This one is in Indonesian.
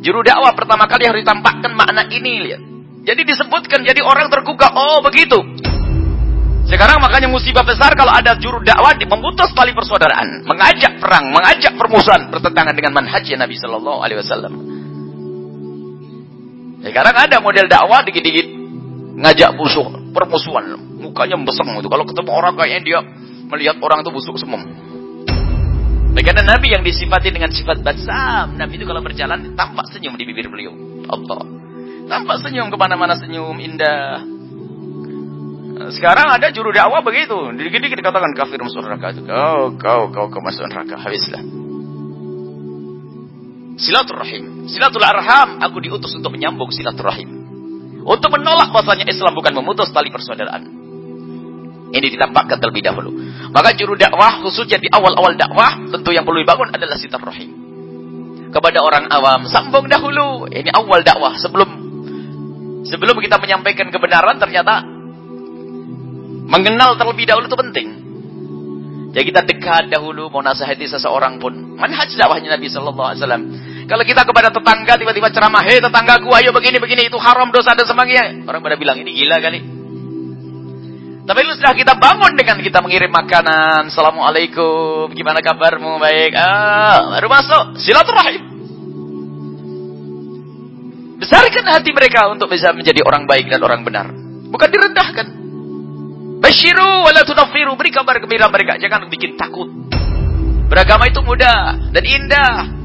Juru dakwah pertama kali harus ditampakkan makna ini, lihat. Jadi disebutkan, jadi orang tergugah, oh begitu. Sekarang makanya musibah besar kalau ada juru dakwah memutus tali persaudaraan, mengajak perang, mengajak permusuhan bertentangan dengan manhajnya Nabi Shallallahu Alaihi Wasallam. Sekarang ada model dakwah dikit-dikit ngajak musuh, permusuhan, mukanya beseng itu. Kalau ketemu orang kayaknya dia melihat orang itu busuk semua. Bagaimana Nabi yang disifati dengan sifat batsam. Nabi itu kalau berjalan tampak senyum di bibir beliau. Allah. Tampak senyum ke mana-mana senyum indah. Sekarang ada juru dakwah begitu. Dikit-dikit dikatakan kafir masuk neraka. Kau, kau, kau, kau masuk neraka. Habislah. Silaturahim. Silatul arham. Aku diutus untuk menyambung silaturahim. Untuk menolak bahasanya Islam bukan memutus tali persaudaraan. Ini ditampakkan terlebih dahulu. Maka juru dakwah khususnya di awal-awal dakwah tentu yang perlu dibangun adalah silaturahim. Kepada orang awam sambung dahulu. Ini awal dakwah sebelum sebelum kita menyampaikan kebenaran ternyata mengenal terlebih dahulu itu penting. Jadi kita dekat dahulu mau nasihati seseorang pun. Manhaj dakwahnya Nabi sallallahu alaihi wasallam. Kalau kita kepada tetangga tiba-tiba ceramah, "Hei tetanggaku, ayo begini-begini, itu haram dosa dan sebagainya." Orang pada bilang, "Ini gila kali." Tapi lu sudah kita bangun dengan kita mengirim makanan. Assalamualaikum. Gimana kabarmu? Baik. Ah, baru masuk. Silaturahim. Besarkan hati mereka untuk bisa menjadi orang baik dan orang benar. Bukan direndahkan. Basyiru wala tunafiru. Beri kabar gembira mereka. Jangan bikin takut. Beragama itu mudah dan indah.